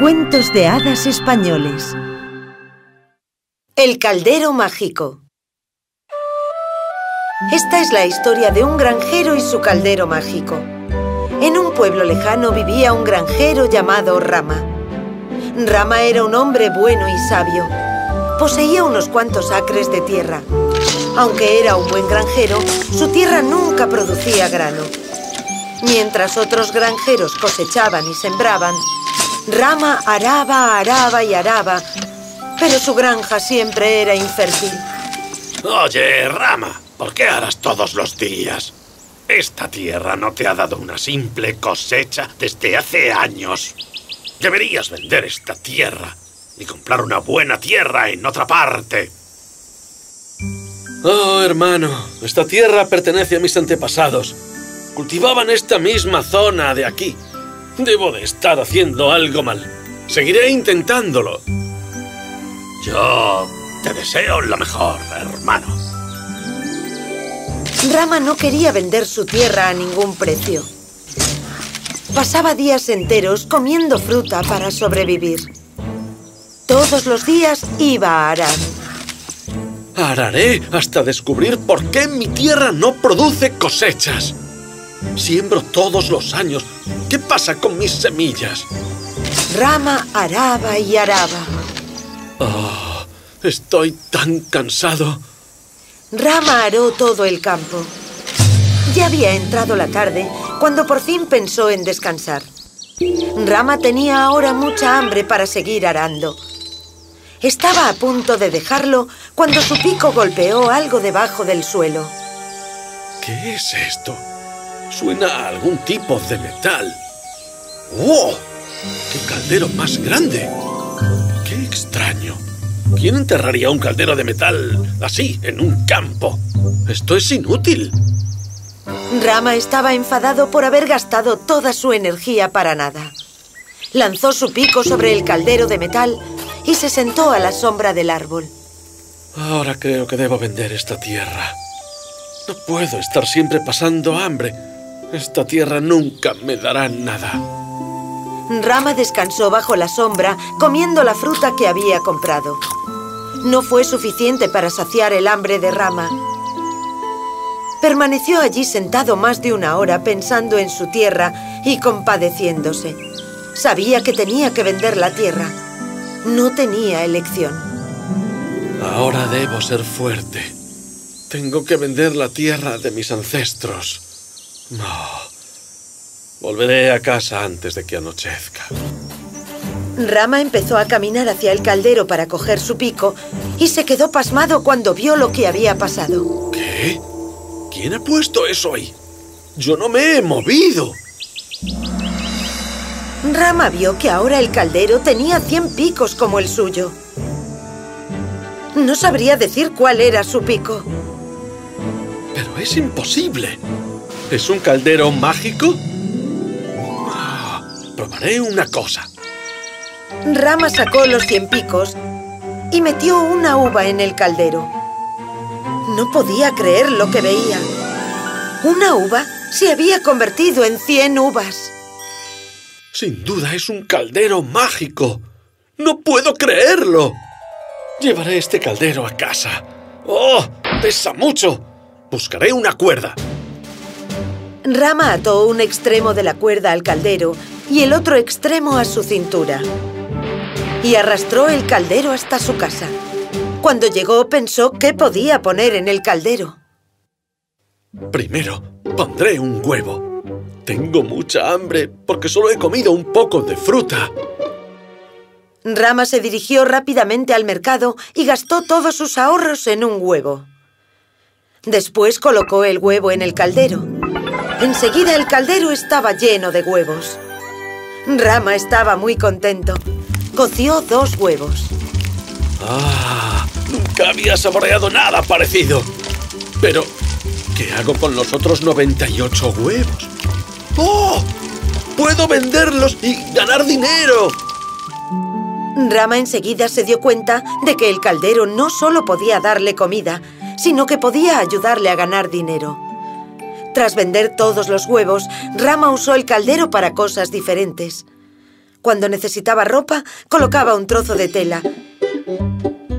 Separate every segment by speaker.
Speaker 1: Cuentos de hadas españoles El caldero mágico Esta es la historia de un granjero y su caldero mágico. En un pueblo lejano vivía un granjero llamado Rama. Rama era un hombre bueno y sabio. Poseía unos cuantos acres de tierra. Aunque era un buen granjero, su tierra nunca producía grano. Mientras otros granjeros cosechaban y sembraban, Rama araba, araba y araba, pero su granja siempre era infértil.
Speaker 2: Oye, Rama, ¿por qué aras todos los días? Esta tierra no te ha dado una simple cosecha desde hace años. Deberías vender esta tierra y comprar una buena tierra en otra parte.
Speaker 3: Oh, hermano, esta tierra pertenece a mis antepasados. Cultivaban esta misma zona de aquí. Debo de estar haciendo algo mal. Seguiré intentándolo.
Speaker 2: Yo te deseo lo mejor, hermano.
Speaker 1: Rama no quería vender su tierra a ningún precio. Pasaba días enteros comiendo fruta para sobrevivir. Todos los días iba a arar.
Speaker 3: Araré hasta descubrir por qué mi tierra no produce cosechas. Siembro todos los años. ¿Qué pasa con mis semillas?
Speaker 1: Rama araba y araba.
Speaker 3: Oh, estoy tan cansado.
Speaker 1: Rama aró todo el campo. Ya había entrado la tarde cuando por fin pensó en descansar. Rama tenía ahora mucha hambre para seguir arando. Estaba a punto de dejarlo cuando su pico golpeó algo debajo del suelo.
Speaker 3: ¿Qué es esto? Suena a algún tipo de metal. ¡Wow! ¡Qué caldero más grande! ¡Qué extraño! ¿Quién enterraría un caldero de metal así, en un campo? Esto es inútil.
Speaker 1: Rama estaba enfadado por haber gastado toda su energía para nada. Lanzó su pico sobre el caldero de metal y se sentó a la sombra del árbol.
Speaker 3: Ahora creo que debo vender esta tierra. No puedo estar siempre pasando hambre. Esta tierra nunca me dará nada.
Speaker 1: Rama descansó bajo la sombra comiendo la fruta que había comprado. No fue suficiente para saciar el hambre de Rama. Permaneció allí sentado más de una hora pensando en su tierra y compadeciéndose. Sabía que tenía que vender la tierra. No tenía elección.
Speaker 3: Ahora debo ser fuerte. Tengo que vender la tierra de mis ancestros. No. Volveré a casa antes de que anochezca.
Speaker 1: Rama empezó a caminar hacia el caldero para coger su pico y se quedó pasmado cuando vio lo que había pasado.
Speaker 3: ¿Qué? ¿Quién ha puesto eso ahí? Yo no me he movido.
Speaker 1: Rama vio que ahora el caldero tenía 100 picos como el suyo. No sabría decir cuál era su pico.
Speaker 3: Pero es imposible. ¿Es un caldero mágico? Ah, probaré una cosa.
Speaker 1: Rama sacó los 100 picos y metió una uva en el caldero. No podía creer lo que veía. Una uva se había convertido en 100 uvas.
Speaker 3: Sin duda es un caldero mágico. ¡No puedo creerlo! Llevaré este caldero a casa. ¡Oh! ¡Pesa mucho! Buscaré una cuerda.
Speaker 1: Rama ató un extremo de la cuerda al caldero y el otro extremo a su cintura. Y arrastró el caldero hasta su casa. Cuando llegó pensó qué podía poner en el caldero.
Speaker 3: Primero, pondré un huevo. Tengo mucha hambre porque solo he comido un poco de fruta.
Speaker 1: Rama se dirigió rápidamente al mercado y gastó todos sus ahorros en un huevo. Después colocó el huevo en el caldero. Enseguida el caldero estaba lleno de huevos. Rama estaba muy contento. Coció dos huevos.
Speaker 3: ¡Ah! Nunca había saboreado nada parecido. Pero, ¿qué hago con los otros 98 huevos? ¡Oh! ¡Puedo venderlos y ganar dinero!
Speaker 1: Rama enseguida se dio cuenta de que el caldero no solo podía darle comida, sino que podía ayudarle a ganar dinero. Tras vender todos los huevos, Rama usó el caldero para cosas diferentes. Cuando necesitaba ropa, colocaba un trozo de tela.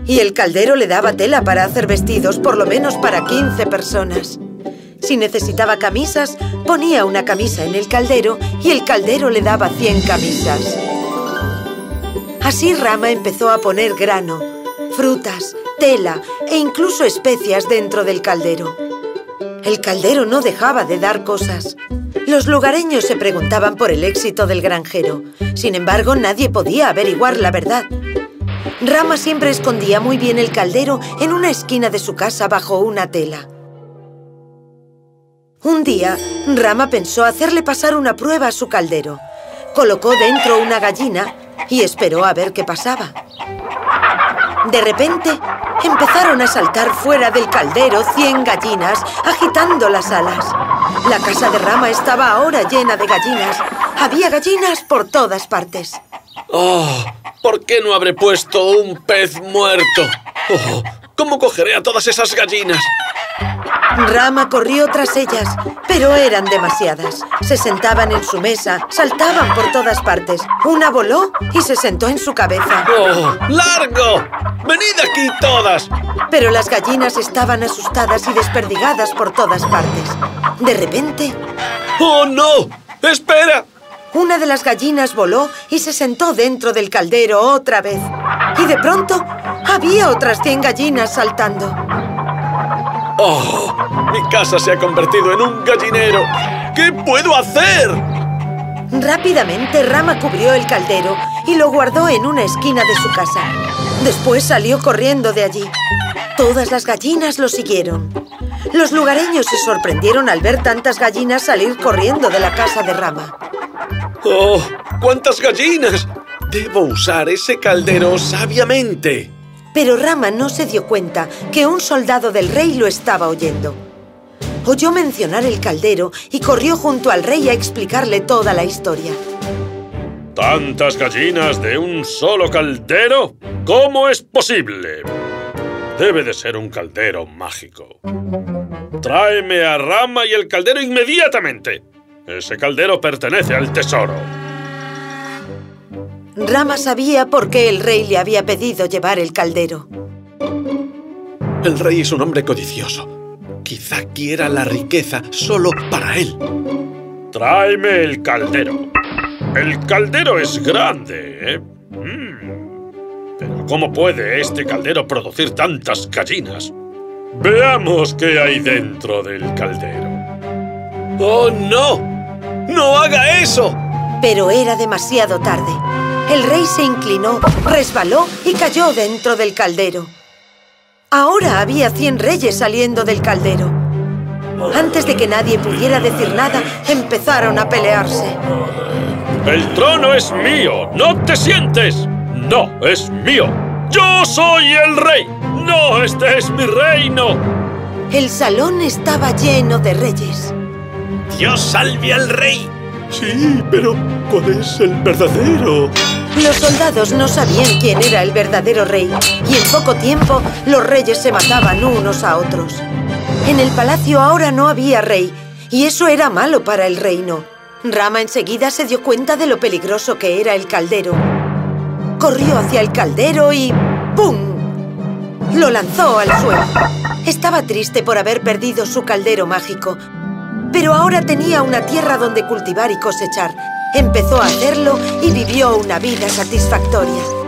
Speaker 1: Y el caldero le daba tela para hacer vestidos, por lo menos para 15 personas. Si necesitaba camisas, ponía una camisa en el caldero y el caldero le daba 100 camisas. Así Rama empezó a poner grano, frutas, tela e incluso especias dentro del caldero. El caldero no dejaba de dar cosas. Los lugareños se preguntaban por el éxito del granjero. Sin embargo, nadie podía averiguar la verdad. Rama siempre escondía muy bien el caldero en una esquina de su casa bajo una tela. Un día, Rama pensó hacerle pasar una prueba a su caldero. Colocó dentro una gallina y esperó a ver qué pasaba. De repente, empezaron a saltar fuera del caldero cien gallinas, agitando las alas. La casa de Rama estaba ahora llena de gallinas. Había gallinas por todas partes.
Speaker 3: ¡Oh! ¿Por qué no habré puesto un pez muerto? ¡Oh! ¿Cómo cogeré a todas esas gallinas?
Speaker 1: Rama corrió tras ellas, pero eran demasiadas. Se sentaban en su mesa, saltaban por todas partes. Una voló y se sentó en su cabeza.
Speaker 3: ¡Oh! ¡Largo! ¡Venid aquí todas!
Speaker 1: Pero las gallinas estaban asustadas y desperdigadas por todas partes. De repente...
Speaker 3: ¡Oh, no! ¡Espera!
Speaker 1: Una de las gallinas voló y se sentó dentro del caldero otra vez. Y de pronto había otras cien gallinas saltando.
Speaker 3: ¡Oh! Mi casa se ha convertido en un gallinero. ¿Qué puedo hacer?
Speaker 1: Rápidamente Rama cubrió el caldero y lo guardó en una esquina de su casa. Después salió corriendo de allí. Todas las gallinas lo siguieron. Los lugareños se sorprendieron al ver tantas gallinas salir corriendo de la casa de Rama.
Speaker 3: ¡Oh! ¡Cuántas gallinas! Debo usar ese caldero sabiamente.
Speaker 1: Pero Rama no se dio cuenta que un soldado del rey lo estaba oyendo. Oyó mencionar el caldero y corrió junto al rey a explicarle toda la historia.
Speaker 2: ¿Tantas gallinas de un solo caldero? ¿Cómo es posible? Debe de ser un caldero mágico. Tráeme a Rama y el caldero inmediatamente. Ese caldero pertenece al tesoro.
Speaker 1: Rama sabía por qué el rey le había pedido llevar el caldero.
Speaker 3: El rey es un hombre codicioso. Quizá quiera la riqueza solo para él.
Speaker 2: Tráeme el caldero. El caldero es grande, ¿eh? Mm. Pero ¿cómo puede este caldero producir tantas gallinas? Veamos qué hay dentro del caldero.
Speaker 3: ¡Oh, no! ¡No haga eso!
Speaker 1: Pero era demasiado tarde. El rey se inclinó, resbaló y cayó dentro del caldero. Ahora había cien reyes saliendo del caldero. Antes de que nadie pudiera decir nada, empezaron a pelearse.
Speaker 2: ¡El trono es mío! ¿No te sientes? ¡No, es mío! ¡Yo soy el rey! ¡No, este es mi reino!
Speaker 1: El salón estaba lleno de reyes.
Speaker 3: ¡Dios salve al rey! Sí, pero ¿cuál es el verdadero?
Speaker 1: Los soldados no sabían quién era el verdadero rey y en poco tiempo los reyes se mataban unos a otros. En el palacio ahora no había rey y eso era malo para el reino. Rama enseguida se dio cuenta de lo peligroso que era el caldero. Corrió hacia el caldero y... ¡pum! Lo lanzó al suelo. Estaba triste por haber perdido su caldero mágico, pero ahora tenía una tierra donde cultivar y cosechar. Empezó a hacerlo y vivió una vida satisfactoria.